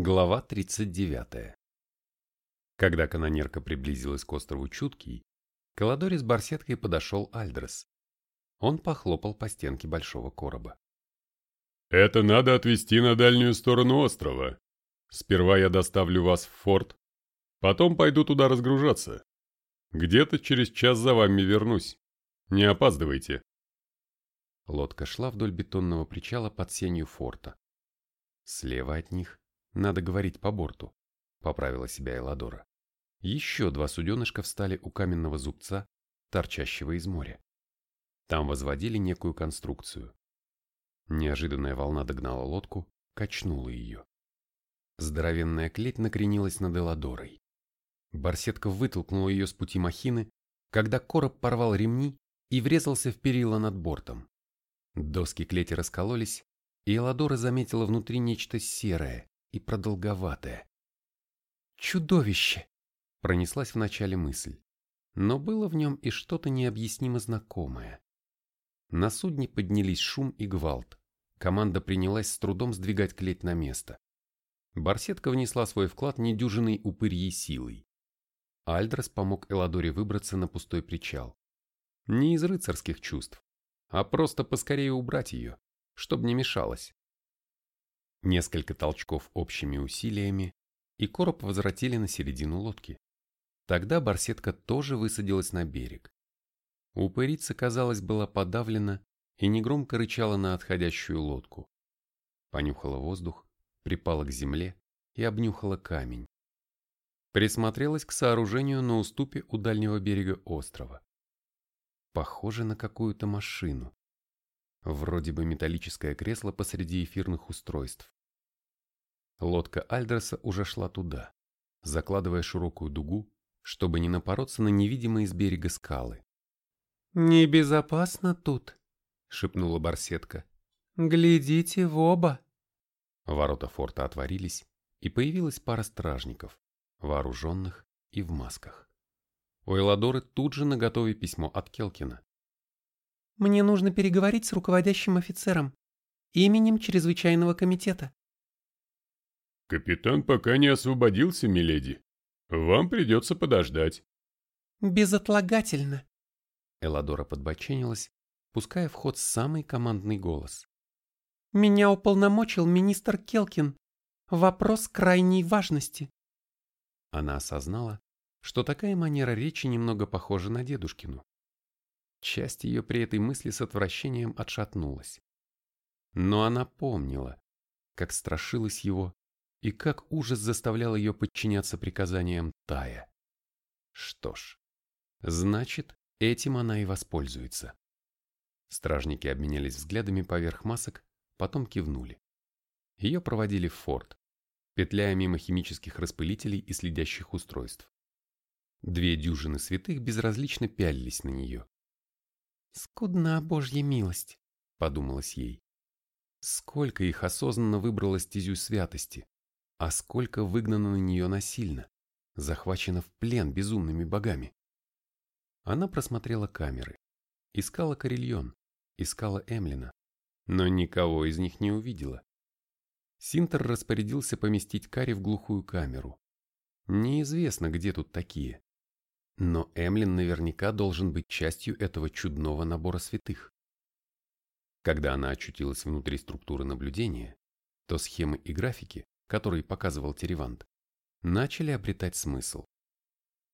Глава 39. Когда канонерка приблизилась к острову Чуткий, к Эладоре с барсеткой подошел Альдрес. Он похлопал по стенке большого короба. «Это надо отвезти на дальнюю сторону острова. Сперва я доставлю вас в форт, потом пойду туда разгружаться. Где-то через час за вами вернусь. Не опаздывайте». Лодка шла вдоль бетонного причала под сенью форта. Слева от них надо говорить по борту, поправила себя Эладора. Еще два суденышка встали у каменного зубца, торчащего из моря. Там возводили некую конструкцию. Неожиданная волна догнала лодку, качнула ее. Здоровенная клеть накренилась над Эладорой. Барсетка вытолкнула ее с пути махины, когда короб порвал ремни и врезался в перила над бортом. Доски клети раскололись, и Эладора заметила внутри нечто серое, и продолговатое. «Чудовище!» – пронеслась вначале мысль, но было в нем и что-то необъяснимо знакомое. На судне поднялись шум и гвалт. Команда принялась с трудом сдвигать клеть на место. Барсетка внесла свой вклад недюжиной упырьей силой. Альдрос помог Эладоре выбраться на пустой причал. Не из рыцарских чувств, а просто поскорее убрать ее, чтобы не мешалось. Несколько толчков общими усилиями, и короб возвратили на середину лодки. Тогда барсетка тоже высадилась на берег. Упырица, казалось, была подавлена и негромко рычала на отходящую лодку. Понюхала воздух, припала к земле и обнюхала камень. Присмотрелась к сооружению на уступе у дальнего берега острова. Похоже на какую-то машину. Вроде бы металлическое кресло посреди эфирных устройств. Лодка Альдерса уже шла туда, закладывая широкую дугу, чтобы не напороться на невидимые с берега скалы. «Небезопасно тут», — шепнула барсетка. «Глядите в оба». Ворота форта отворились, и появилась пара стражников, вооруженных и в масках. У Эладоры тут же наготове письмо от Келкина. Мне нужно переговорить с руководящим офицером именем чрезвычайного комитета. Капитан пока не освободился, миледи. Вам придется подождать. Безотлагательно. Эладора подбоченилась, пуская в ход самый командный голос. Меня уполномочил министр Келкин. Вопрос крайней важности. Она осознала, что такая манера речи немного похожа на дедушкину. Часть ее при этой мысли с отвращением отшатнулась. Но она помнила, как страшилась его и как ужас заставлял ее подчиняться приказаниям Тая. Что ж, значит, этим она и воспользуется. Стражники обменялись взглядами поверх масок, потом кивнули. Ее проводили в форт, петляя мимо химических распылителей и следящих устройств. Две дюжины святых безразлично пялились на нее. «Скудна Божья милость», — подумалось ей. Сколько их осознанно выбрало стезю святости, а сколько выгнано на нее насильно, захвачено в плен безумными богами. Она просмотрела камеры, искала Карельон, искала Эмлина, но никого из них не увидела. Синтер распорядился поместить Кари в глухую камеру. Неизвестно, где тут такие. Но Эмлин наверняка должен быть частью этого чудного набора святых. Когда она очутилась внутри структуры наблюдения, то схемы и графики, которые показывал Теревант, начали обретать смысл.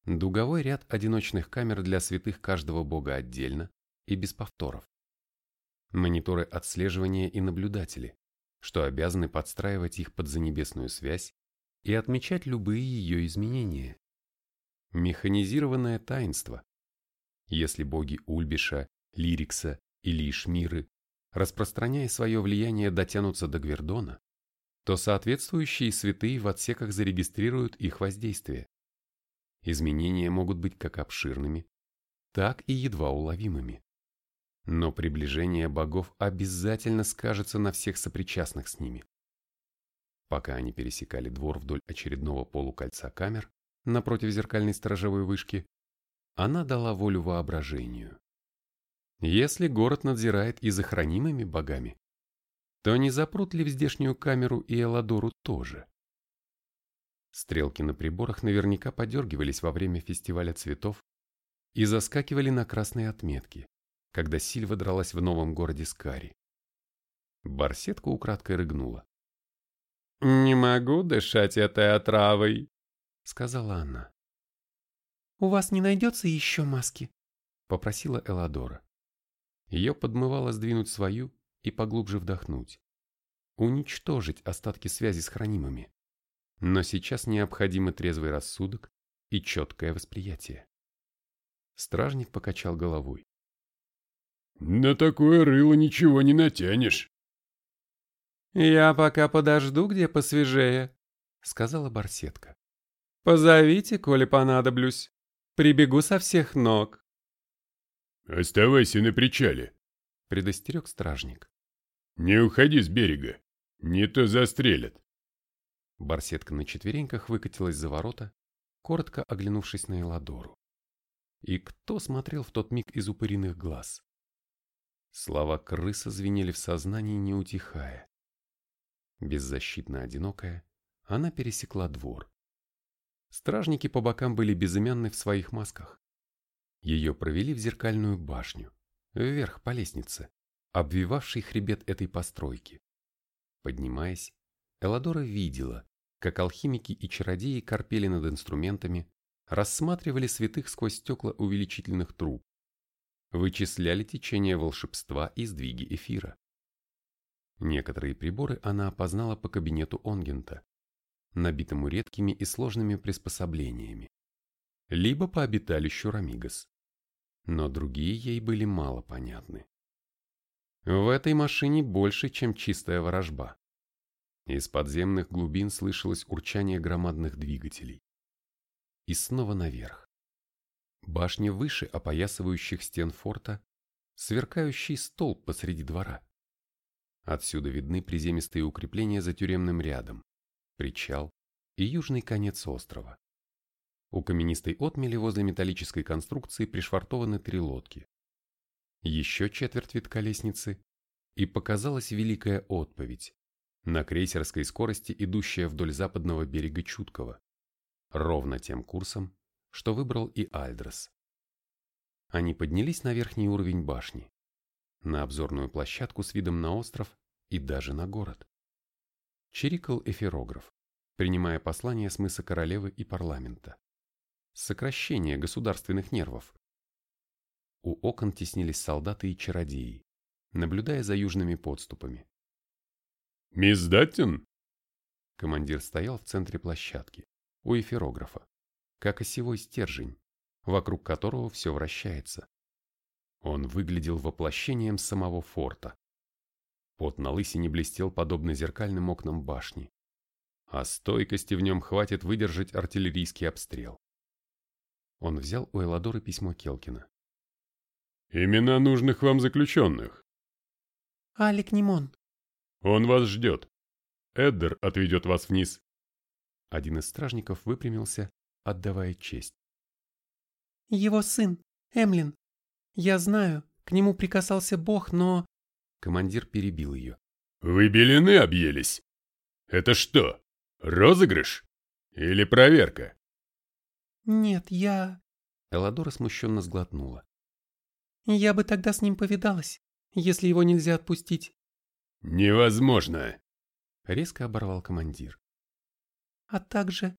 Дуговой ряд одиночных камер для святых каждого бога отдельно и без повторов. Мониторы отслеживания и наблюдатели, что обязаны подстраивать их под занебесную связь и отмечать любые ее изменения. Механизированное таинство. Если боги Ульбиша, Лирикса или Ишмиры, распространяя свое влияние, дотянутся до Гвердона, то соответствующие святые в отсеках зарегистрируют их воздействие. Изменения могут быть как обширными, так и едва уловимыми. Но приближение богов обязательно скажется на всех сопричастных с ними. Пока они пересекали двор вдоль очередного полукольца камер, напротив зеркальной сторожевой вышки, она дала волю воображению. Если город надзирает и за хранимыми богами, то не запрут ли в здешнюю камеру и Эладору тоже? Стрелки на приборах наверняка подергивались во время фестиваля цветов и заскакивали на красные отметки, когда Сильва дралась в новом городе Скари. Барсетка украдкой рыгнула. «Не могу дышать этой отравой», — сказала она. «У вас не найдется еще маски?» — попросила Эладора. Ее подмывало сдвинуть свою и поглубже вдохнуть. Уничтожить остатки связи с хранимыми. Но сейчас необходимы трезвый рассудок и четкое восприятие. Стражник покачал головой. «На такое рыло ничего не натянешь». «Я пока подожду, где посвежее», — сказала барсетка. «Позовите, коли понадоблюсь. Прибегу со всех ног». «Оставайся на причале», — предостерег стражник. «Не уходи с берега, не то застрелят». Барсетка на четвереньках выкатилась за ворота, коротко оглянувшись на Эладору. И кто смотрел в тот миг из упыриных глаз? Слова крыса звенели в сознании, не утихая. Беззащитно одинокая, она пересекла двор. Стражники по бокам были безымянны в своих масках. Ее провели в зеркальную башню, вверх по лестнице, обвивавшей хребет этой постройки. Поднимаясь, Эладора видела, как алхимики и чародеи корпели над инструментами, рассматривали святых сквозь стекла увеличительных труб, вычисляли течение волшебства и сдвиги эфира. Некоторые приборы она опознала по кабинету Онгента, набитому редкими и сложными приспособлениями, либо по обиталищу Рамигас. Но другие ей были мало понятны. В этой машине больше, чем чистая ворожба. Из подземных глубин слышалось урчание громадных двигателей. И снова наверх. Башня выше опоясывающих стен форта, сверкающий столб посреди двора. Отсюда видны приземистые укрепления за тюремным рядом, причал и южный конец острова. У каменистой отмели возле металлической конструкции пришвартованы три лодки. Еще четверть витка лестницы, и показалась великая отповедь, на крейсерской скорости идущая вдоль западного берега Чуткого, ровно тем курсом, что выбрал и Альдрос. Они поднялись на верхний уровень башни на обзорную площадку с видом на остров и даже на город. Чирикал эфирограф, принимая послание с мыса королевы и парламента. Сокращение государственных нервов. У окон теснились солдаты и чародеи, наблюдая за южными подступами. «Мисс Даттин?» Командир стоял в центре площадки, у эфирографа, как осевой стержень, вокруг которого все вращается. Он выглядел воплощением самого форта. Пот на лысине блестел подобно зеркальным окнам башни. А стойкости в нем хватит выдержать артиллерийский обстрел. Он взял у Эладоры письмо Келкина. «Имена нужных вам заключенных». «Алик Нимон». «Он вас ждет. Эддер отведет вас вниз». Один из стражников выпрямился, отдавая честь. «Его сын, Эмлин, я знаю, к нему прикасался Бог, но...» Командир перебил ее. «Вы белины объелись? Это что, розыгрыш? Или проверка?» «Нет, я...» Эладора смущенно сглотнула. «Я бы тогда с ним повидалась, если его нельзя отпустить». «Невозможно!» Резко оборвал командир. «А также...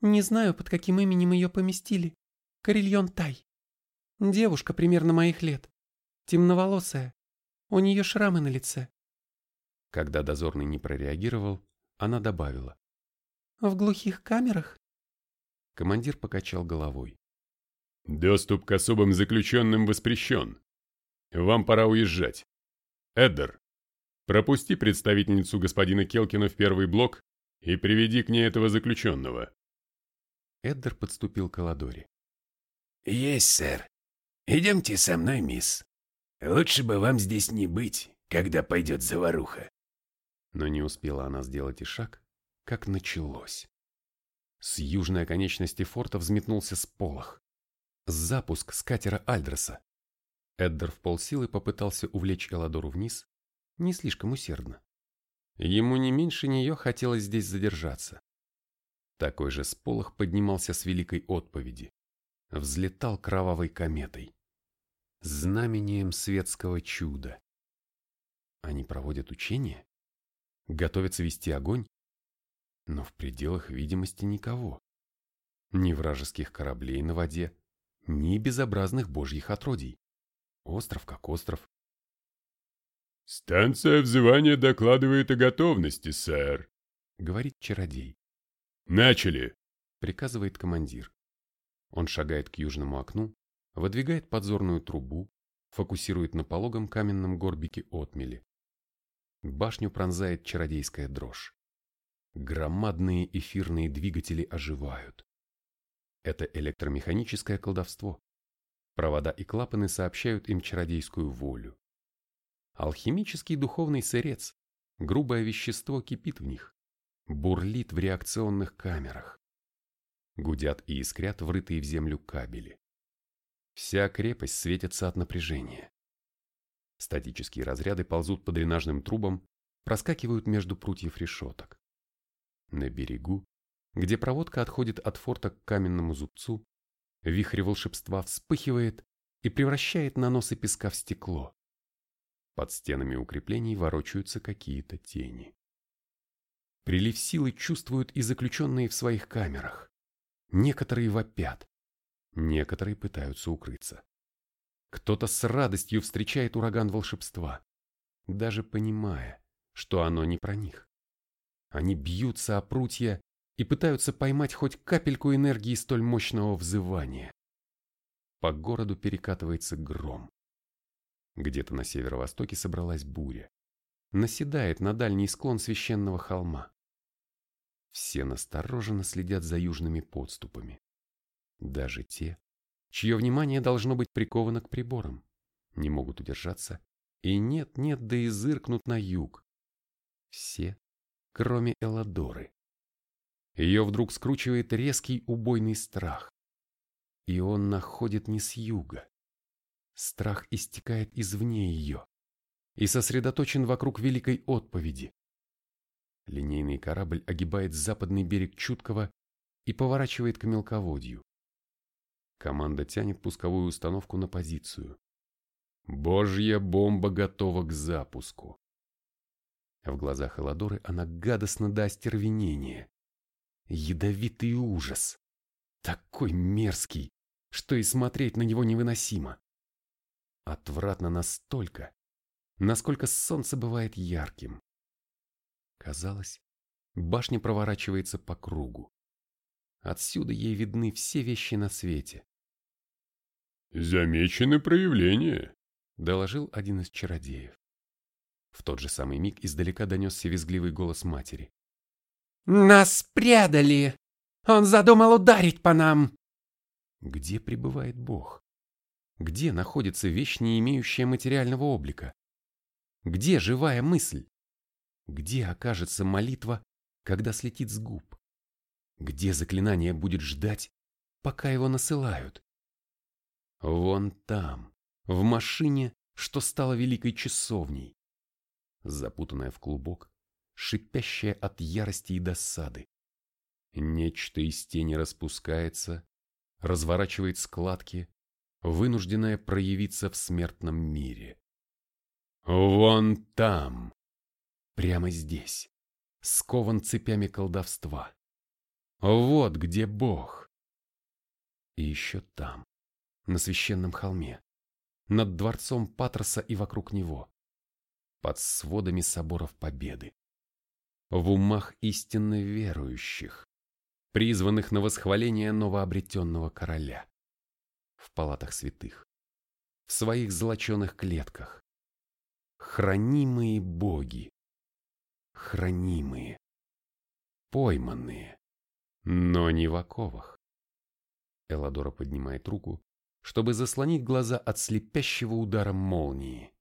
Не знаю, под каким именем ее поместили. Карельон Тай. Девушка примерно моих лет. Темноволосая. У нее шрамы на лице. Когда дозорный не прореагировал, она добавила. В глухих камерах? Командир покачал головой. Доступ к особым заключенным воспрещен. Вам пора уезжать. Эддер, пропусти представительницу господина Келкина в первый блок и приведи к ней этого заключенного. Эддер подступил к Аладоре. «Есть, сэр», «Идемте со мной, мисс. Лучше бы вам здесь не быть, когда пойдет заваруха». Но не успела она сделать и шаг, как началось. С южной оконечности форта взметнулся сполох. Запуск с катера Альдреса. Эддер в полсилы попытался увлечь Эладору вниз, не слишком усердно. Ему не меньше нее хотелось здесь задержаться. Такой же сполох поднимался с великой отповеди, взлетал кровавой кометой, знамением светского чуда. Они проводят учения? Готовятся вести огонь? Но в пределах видимости никого. Ни вражеских кораблей на воде, ни безобразных божьих отродий. Остров как остров. «Станция взывания докладывает о готовности, сэр», — говорит чародей. «Начали!» — приказывает командир. Он шагает к южному окну, выдвигает подзорную трубу, фокусирует на пологом каменном горбике отмели. Башню пронзает чародейская дрожь. Громадные эфирные двигатели оживают. Это электромеханическое колдовство. Провода и клапаны сообщают им чародейскую волю. Алхимический духовный сырец, грубое вещество кипит в них, бурлит в реакционных камерах. Гудят и искрят врытые в землю кабели. Вся крепость светится от напряжения. Статические разряды ползут по дренажным трубам, проскакивают между прутьев решеток. На берегу, где проводка отходит от форта к каменному зубцу, вихрь волшебства вспыхивает и превращает наносы песка в стекло. Под стенами укреплений ворочаются какие-то тени. Прилив силы чувствуют и заключенные в своих камерах. Некоторые вопят, некоторые пытаются укрыться. Кто-то с радостью встречает ураган волшебства, даже понимая, что оно не про них. Они бьются о прутья и пытаются поймать хоть капельку энергии столь мощного взывания. По городу перекатывается гром. Где-то на северо-востоке собралась буря. Наседает на дальний склон священного холма. Все настороженно следят за южными подступами. Даже те, чье внимание должно быть приковано к приборам, не могут удержаться и нет-нет, да и зыркнут на юг. Все, кроме Эладоры. Ее вдруг скручивает резкий убойный страх. И он находит не с юга. Страх истекает извне ее и сосредоточен вокруг великой отповеди. Линейный корабль огибает западный берег Чуткого и поворачивает к мелководью. Команда тянет пусковую установку на позицию. Божья бомба готова к запуску. В глазах Эладоры она гадостно до остервенения. Ядовитый ужас. Такой мерзкий, что и смотреть на него невыносимо. Отвратно настолько, насколько солнце бывает ярким. Казалось, башня проворачивается по кругу. Отсюда ей видны все вещи на свете. «Замечены проявления», — доложил один из чародеев. В тот же самый миг издалека донесся визгливый голос матери. «Нас предали! Он задумал ударить по нам!» Где пребывает Бог? Где находится вещь, не имеющая материального облика? Где живая мысль? Где окажется молитва, когда слетит с губ? Где заклинание будет ждать, пока его насылают? Вон там, в машине, что стало великой часовней. Запутанная в клубок, шипящая от ярости и досады. Нечто из тени распускается, разворачивает складки, вынужденная проявиться в смертном мире. Вон там, прямо здесь, скован цепями колдовства. Вот где Бог. И еще там, на священном холме, над дворцом Патроса и вокруг него, под сводами соборов Победы, в умах истинно верующих, призванных на восхваление новообретенного короля, в палатах святых, в своих золоченых клетках, хранимые боги, хранимые, пойманные, но не в оковах. Эладора поднимает руку, чтобы заслонить глаза от слепящего удара молнии.